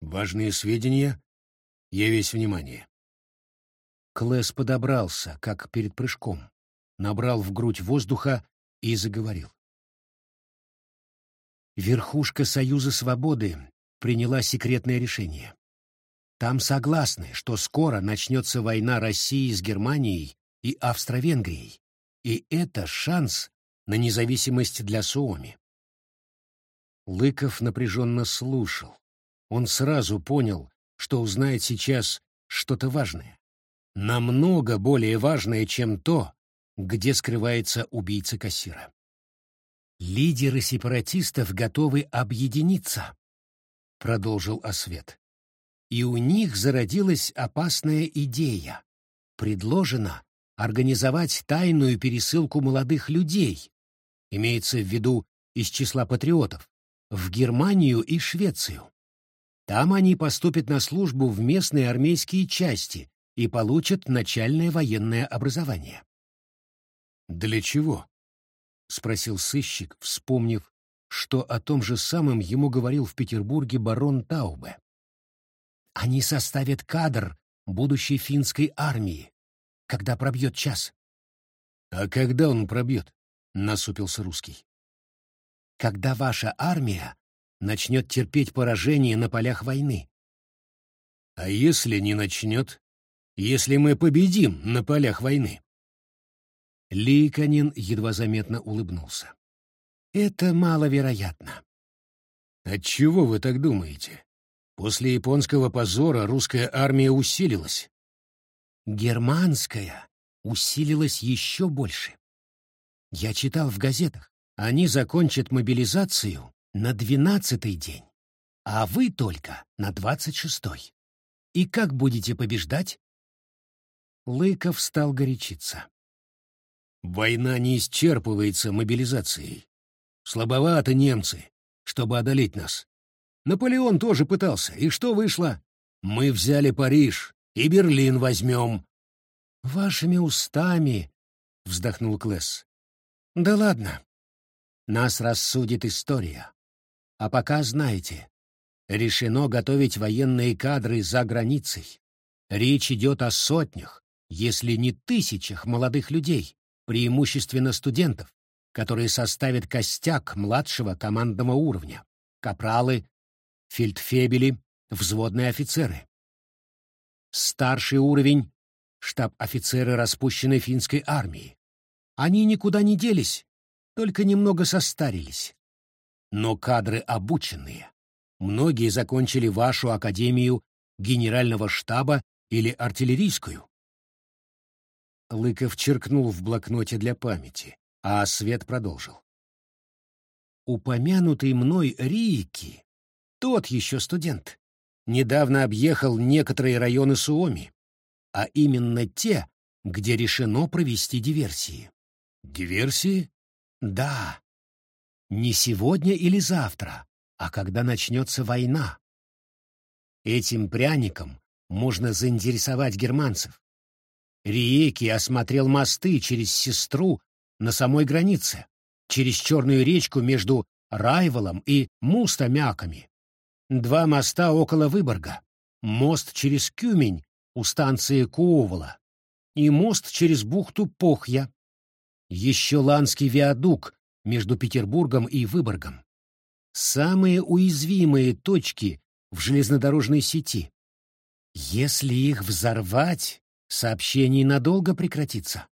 Speaker 1: «Важные сведения. Я весь внимание». Клэс подобрался, как перед прыжком, набрал в грудь воздуха и заговорил. Верхушка Союза Свободы приняла секретное решение. Там согласны, что скоро начнется война России с Германией и Австро-Венгрией, и это шанс на независимость для Суоми. Лыков напряженно слушал. Он сразу понял, что узнает сейчас что-то важное. Намного более важное, чем то, где скрывается убийца кассира. «Лидеры сепаратистов готовы объединиться», — продолжил Освет. «И у них зародилась опасная идея. Предложено организовать тайную пересылку молодых людей, имеется в виду из числа патриотов, в Германию и Швецию. Там они поступят на службу в местные армейские части и получат начальное военное образование. «Для чего?» — спросил сыщик, вспомнив, что о том же самом ему говорил в Петербурге барон Таубе. «Они составят кадр будущей финской армии, когда пробьет час». «А когда он пробьет?» — насупился русский. «Когда ваша армия начнет терпеть поражение на полях войны». «А если не начнет? Если мы победим на полях войны?» Ликанин едва заметно улыбнулся. «Это маловероятно». «Отчего вы так думаете? После японского позора русская армия усилилась». «Германская усилилась еще больше. Я читал в газетах, они закончат мобилизацию на двенадцатый день, а вы только на двадцать шестой. И как будете побеждать?» Лыков стал горячиться. Война не исчерпывается мобилизацией. Слабовато немцы, чтобы одолеть нас. Наполеон тоже пытался, и что вышло? Мы взяли Париж, и Берлин возьмем. Вашими устами, — вздохнул Клесс. Да ладно. Нас рассудит история. А пока знаете, решено готовить военные кадры за границей. Речь идет о сотнях, если не тысячах молодых людей, преимущественно студентов, которые составят костяк младшего командного уровня, капралы, фельдфебели, взводные офицеры. Старший уровень — штаб-офицеры распущенной финской армии. Они никуда не делись, только немного состарились. Но кадры обученные. Многие закончили вашу академию генерального штаба или артиллерийскую. Лыков черкнул в блокноте для памяти, а Свет продолжил. Упомянутый мной Рики, тот еще студент, недавно объехал некоторые районы Суоми, а именно те, где решено провести диверсии. Диверсии? Да. Не сегодня или завтра, а когда начнется война. Этим пряником можно заинтересовать германцев, Риеки осмотрел мосты через Сестру на самой границе, через Черную речку между Райволом и Мустамяками. Два моста около Выборга, мост через Кюмень у станции Куовола и мост через бухту Похья. Еще Ланский виадук между Петербургом и Выборгом. Самые уязвимые точки в железнодорожной сети. Если их взорвать, Сообщение надолго прекратится.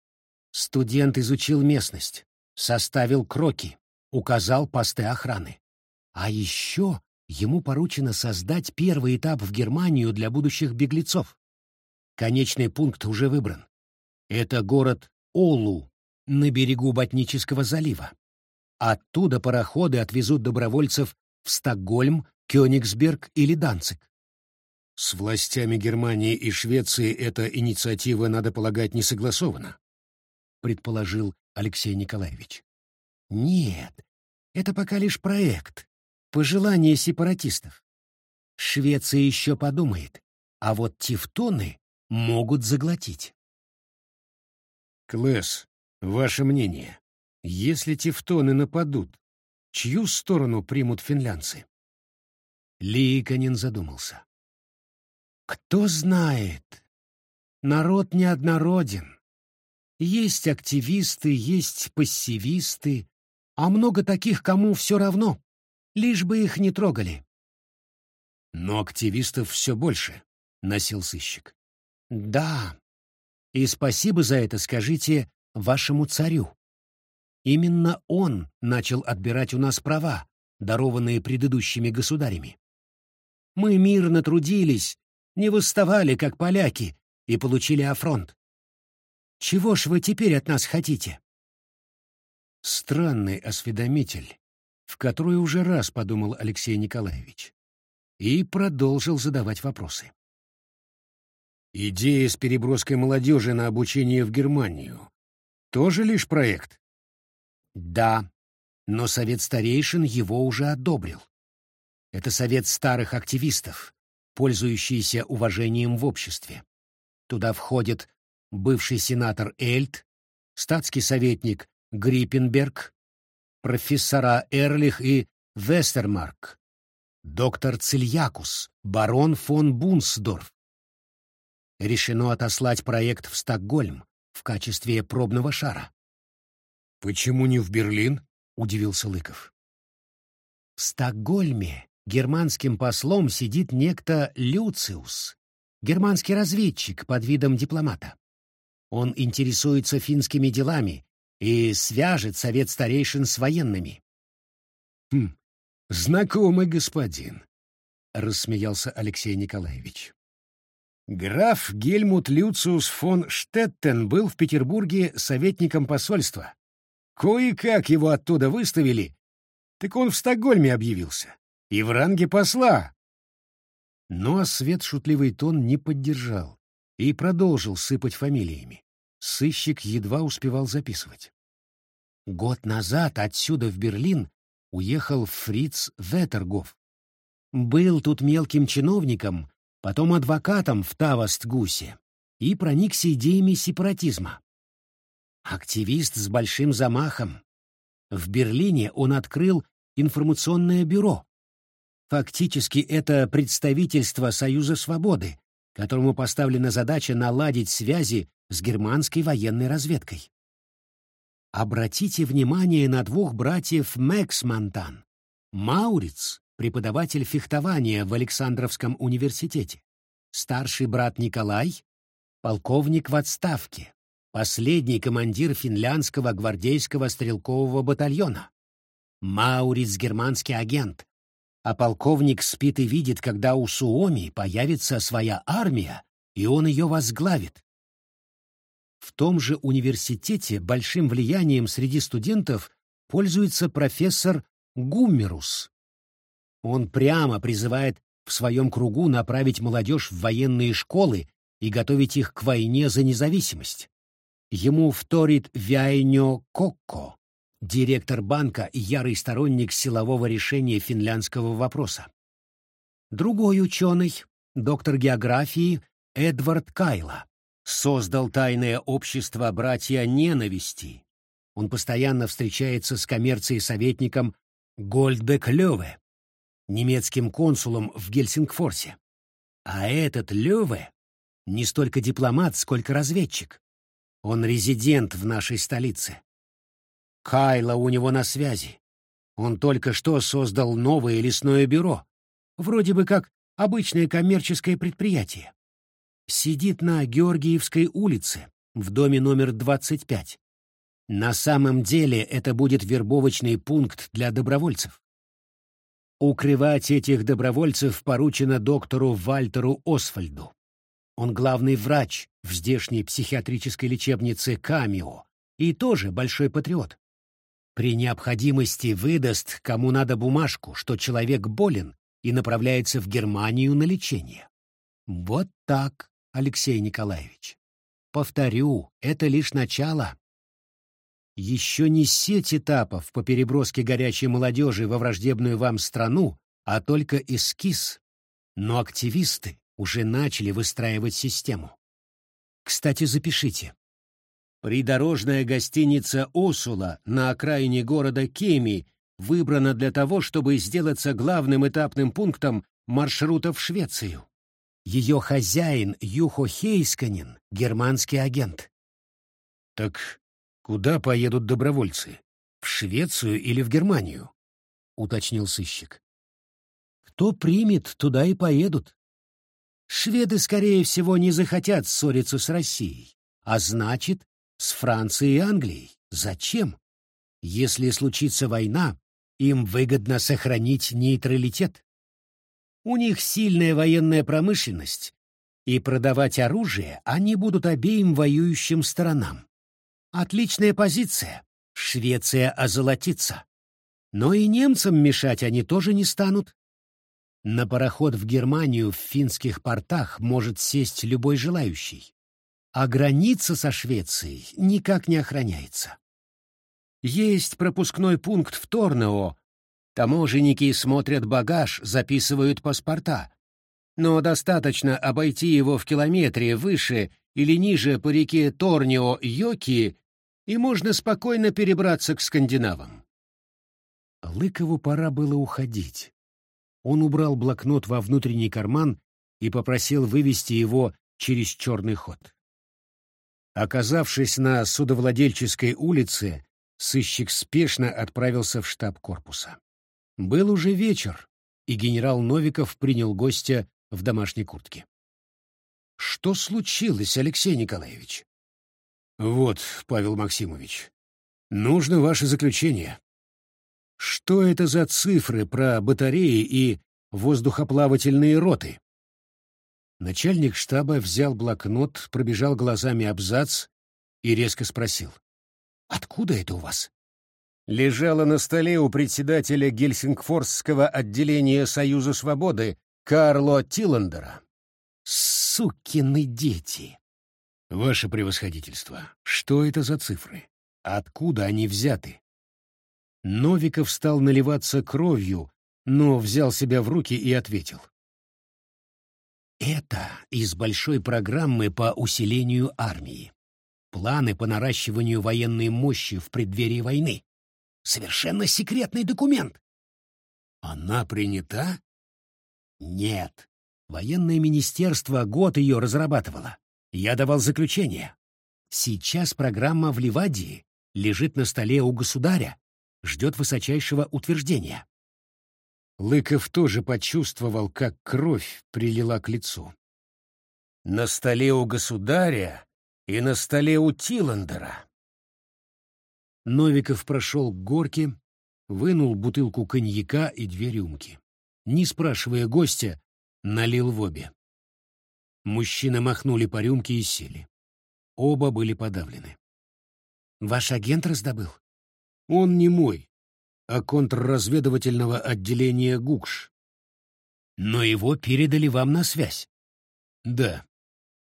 Speaker 1: Студент изучил местность, составил кроки, указал посты охраны. А еще ему поручено создать первый этап в Германию для будущих беглецов. Конечный пункт уже выбран. Это город Олу на берегу Ботнического залива. Оттуда пароходы отвезут добровольцев в Стокгольм, Кёнигсберг или Данциг. С властями Германии и Швеции эта инициатива, надо полагать, не согласована, предположил Алексей Николаевич. Нет, это пока лишь проект, пожелание сепаратистов. Швеция еще подумает, а вот тевтоны могут заглотить. Клэс, ваше мнение, если тевтоны нападут, чью сторону примут финлянцы? Ликанин задумался. Кто знает? Народ неоднороден. Есть активисты, есть пассивисты, а много таких, кому все равно, лишь бы их не трогали. Но активистов все больше, — носил сыщик. Да, и спасибо за это скажите вашему царю. Именно он начал отбирать у нас права, дарованные предыдущими государями. Мы мирно трудились, не восставали, как поляки, и получили афронт. Чего ж вы теперь от нас хотите? Странный осведомитель, в который уже раз подумал Алексей Николаевич, и продолжил задавать вопросы. Идея с переброской молодежи на обучение в Германию тоже лишь проект? Да, но совет старейшин его уже одобрил. Это совет старых активистов, пользующийся уважением в обществе. Туда входят бывший сенатор Эльт, статский советник Гриппенберг, профессора Эрлих и Вестермарк, доктор Цильякус, барон фон Бунсдорф. Решено отослать проект в Стокгольм в качестве пробного шара. «Почему не в Берлин?» — удивился Лыков. В Стокгольме германским послом сидит некто Люциус, германский разведчик под видом дипломата. Он интересуется финскими делами и свяжет совет старейшин с военными. «Хм, знакомый господин», — рассмеялся Алексей Николаевич. Граф Гельмут Люциус фон Штеттен был в Петербурге советником посольства. Кое-как его оттуда выставили, так он в Стокгольме объявился. И в ранге посла. Но свет шутливый тон не поддержал и продолжил сыпать фамилиями. Сыщик едва успевал записывать. Год назад отсюда в Берлин уехал Фриц Ветергоф. Был тут мелким чиновником, потом адвокатом в Тавастгусе и проникся идеями сепаратизма. Активист с большим замахом. В Берлине он открыл информационное бюро. Фактически это представительство Союза Свободы, которому поставлена задача наладить связи с германской военной разведкой. Обратите внимание на двух братьев Мэкс Монтан. Мауриц — преподаватель фехтования в Александровском университете. Старший брат Николай — полковник в отставке, последний командир финляндского гвардейского стрелкового батальона. Мауриц — германский агент, а полковник спит и видит, когда у Суоми появится своя армия, и он ее возглавит. В том же университете большим влиянием среди студентов пользуется профессор Гуммерус. Он прямо призывает в своем кругу направить молодежь в военные школы и готовить их к войне за независимость. Ему вторит Вяйнё Кокко, директор банка и ярый сторонник силового решения финляндского вопроса. Другой ученый, доктор географии Эдвард Кайла, создал тайное общество «Братья ненависти». Он постоянно встречается с коммерцией-советником Гольдбек Лёве, немецким консулом в Гельсингфорсе. А этот Лёве не столько дипломат, сколько разведчик. Он резидент в нашей столице. Кайла у него на связи. Он только что создал новое лесное бюро, вроде бы как обычное коммерческое предприятие сидит на Георгиевской улице, в доме номер 25. На самом деле это будет вербовочный пункт для добровольцев. Укрывать этих добровольцев поручено доктору Вальтеру Освальду. Он главный врач в здешней психиатрической лечебнице Камио и тоже большой патриот. При необходимости выдаст, кому надо бумажку, что человек болен и направляется в Германию на лечение. Вот так. Алексей Николаевич. Повторю, это лишь начало. Еще не сеть этапов по переброске горячей молодежи во враждебную вам страну, а только эскиз. Но активисты уже начали выстраивать систему. Кстати, запишите. Придорожная гостиница «Осула» на окраине города Кеми выбрана для того, чтобы сделаться главным этапным пунктом маршрута в Швецию. Ее хозяин Юхо Хейсканин — германский агент. Так куда поедут добровольцы? В Швецию или в Германию? Уточнил сыщик. Кто примет, туда и поедут. Шведы, скорее всего, не захотят ссориться с Россией, а значит, с Францией и Англией. Зачем? Если случится война, Им выгодно сохранить нейтралитет. У них сильная военная промышленность, и продавать оружие они будут обеим воюющим сторонам. Отличная позиция. Швеция озолотится. Но и немцам мешать они тоже не станут. На пароход в Германию в финских портах может сесть любой желающий. А граница со Швецией никак не охраняется. Есть пропускной пункт в Торнео. Таможенники смотрят багаж, записывают паспорта. Но достаточно обойти его в километре выше или ниже по реке Торнио-Йоки, и можно спокойно перебраться к скандинавам. Лыкову пора было уходить. Он убрал блокнот во внутренний карман и попросил вывести его через черный ход. Оказавшись на судовладельческой улице, сыщик спешно отправился в штаб корпуса. Был уже вечер, и генерал Новиков принял гостя в домашней куртке. «Что случилось, Алексей Николаевич?» «Вот, Павел Максимович, нужно ваше заключение. Что это за цифры про батареи и воздухоплавательные роты? Начальник штаба взял блокнот, пробежал глазами абзац и резко спросил. «Откуда это у вас?» Лежало на столе у председателя Гельсингфорсского отделения Союза Свободы Карло Тиллендера. «Сукины дети!» «Ваше превосходительство, что это за цифры? Откуда они взяты?» Новиков стал наливаться кровью, но взял себя в руки и ответил. Это из большой программы по усилению армии. Планы по наращиванию военной мощи в преддверии войны. Совершенно секретный документ. Она принята? Нет. Военное министерство год ее разрабатывало. Я давал заключение. Сейчас программа в Ливадии лежит на столе у государя ждет высочайшего утверждения. Лыков тоже почувствовал, как кровь прилила к лицу. На столе у государя и на столе у Тиландера. Новиков прошел к горке, вынул бутылку коньяка и две рюмки. Не спрашивая гостя, налил в обе. Мужчины махнули по рюмке и сели. Оба были подавлены. «Ваш агент раздобыл?» Он не мой, а контрразведывательного отделения ГУКШ. Но его передали вам на связь. Да,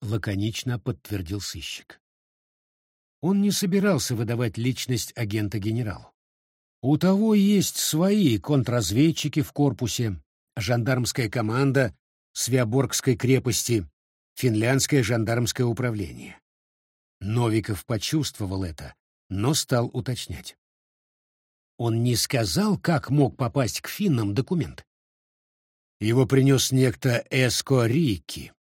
Speaker 1: лаконично подтвердил сыщик. Он не собирался выдавать личность агента генералу. У того есть свои контрразведчики в корпусе, жандармская команда Свяборгской крепости, финляндское жандармское управление. Новиков почувствовал это, но стал уточнять. Он не сказал, как мог попасть к финнам документ. Его принес некто Эско Рики,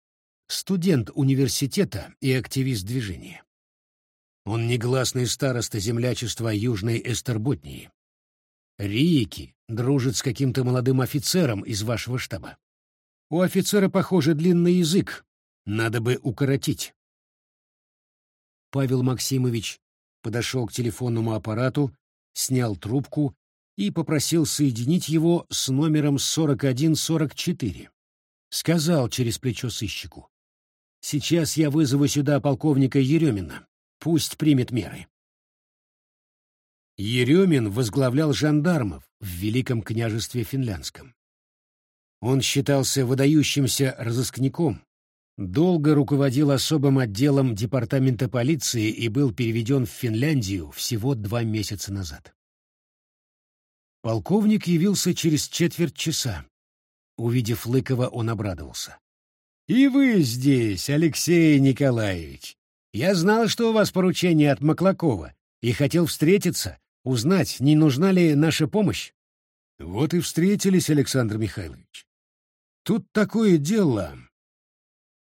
Speaker 1: студент университета и активист движения. Он негласный староста землячества Южной Эстерботнии. Рики дружит с каким-то молодым офицером из вашего штаба. У офицера, похоже, длинный язык. Надо бы укоротить. Павел Максимович подошел к телефонному аппарату снял трубку и попросил соединить его с номером 4144. Сказал через плечо сыщику. «Сейчас я вызову сюда полковника Еремина. Пусть примет меры». Еремин возглавлял жандармов в Великом княжестве Финляндском. Он считался выдающимся разыскником, долго руководил особым отделом департамента полиции и был переведен в Финляндию всего два месяца назад. Полковник явился через четверть часа. Увидев Лыкова, он обрадовался. «И вы здесь, Алексей Николаевич. Я знал, что у вас поручение от Маклакова, и хотел встретиться, узнать, не нужна ли наша помощь». «Вот и встретились, Александр Михайлович. Тут такое дело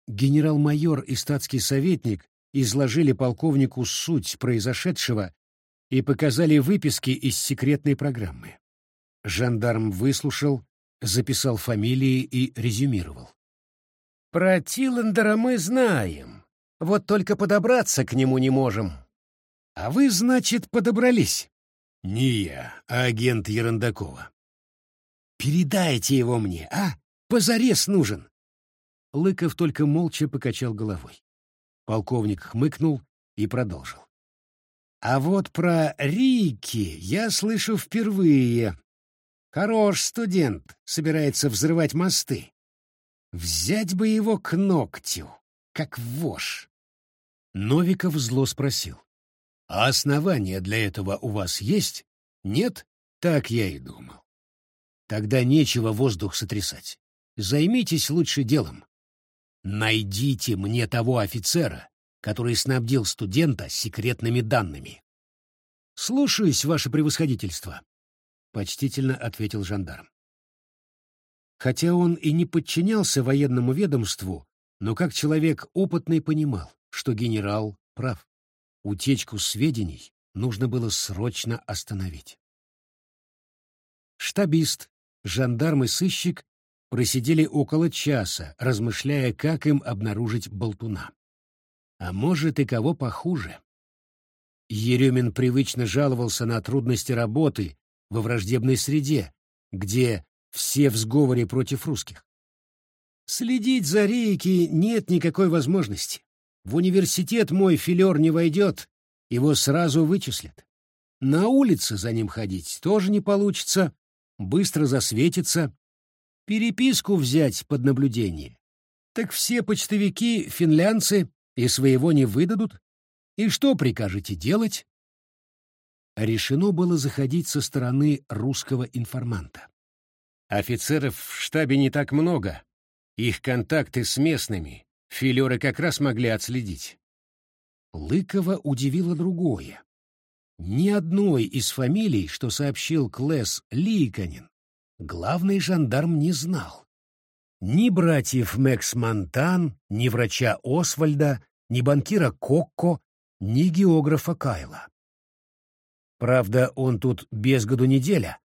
Speaker 1: генерал-майор и статский советник изложили полковнику суть произошедшего и показали выписки из секретной программы. Жандарм выслушал, записал фамилии и резюмировал. «Про Тиландера мы знаем, вот только подобраться к нему не можем. А вы, значит, подобрались?» Не я, а агент Ерандакова.
Speaker 2: Передайте его мне, а? Позарез нужен. Лыков только молча покачал головой. Полковник хмыкнул и продолжил. А вот про Рики я слышу впервые. Хорош студент, собирается взрывать мосты. Взять бы его к ногтю, как вошь.
Speaker 1: Новиков зло спросил. «А основания для этого у вас есть? Нет? Так я и думал. Тогда нечего воздух сотрясать. Займитесь лучше делом. Найдите мне того офицера, который снабдил студента секретными данными. «Слушаюсь, ваше превосходительство», — почтительно ответил жандарм. Хотя он и не подчинялся военному ведомству, но как человек опытный понимал, что генерал прав. Утечку сведений нужно было срочно остановить. Штабист, жандарм и сыщик просидели около часа, размышляя, как им обнаружить болтуна. А может и кого похуже. Еремин привычно жаловался на трудности работы во враждебной среде, где все в сговоре против русских. Следить за рейки нет никакой возможности. В университет мой филер не войдет, его сразу вычислят. На улице за ним ходить тоже не получится, быстро засветится. Переписку взять под наблюдение. Так все почтовики — финлянцы, и своего не выдадут. И что прикажете делать? Решено было заходить со стороны русского информанта. Офицеров в штабе не так много. Их контакты с местными филеры как раз могли отследить. Лыкова удивило другое. Ни одной из фамилий, что сообщил Клесс Ликанин, главный жандарм не знал. Ни братьев Мэкс Монтан, ни врача Освальда, ни банкира Кокко, ни географа Кайла. Правда, он тут без году неделя,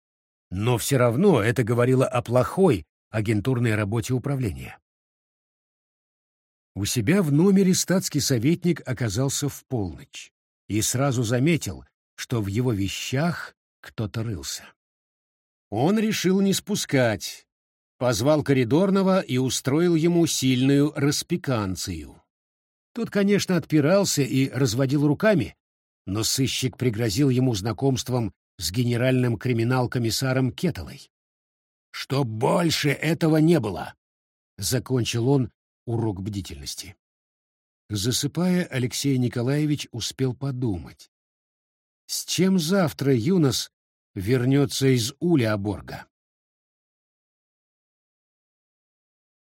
Speaker 1: но все равно это говорило о плохой агентурной работе управления. У себя в номере статский советник оказался в полночь и сразу заметил, что в его вещах кто-то рылся. Он решил не спускать, позвал коридорного и устроил ему сильную распеканцию. Тот, конечно, отпирался и разводил руками, но сыщик пригрозил ему знакомством с генеральным криминал-комиссаром Кеталой. «Чтоб больше этого не было!» — закончил он урок бдительности. Засыпая, Алексей Николаевич успел подумать. С чем завтра Юнос вернется из Уля-Оборга?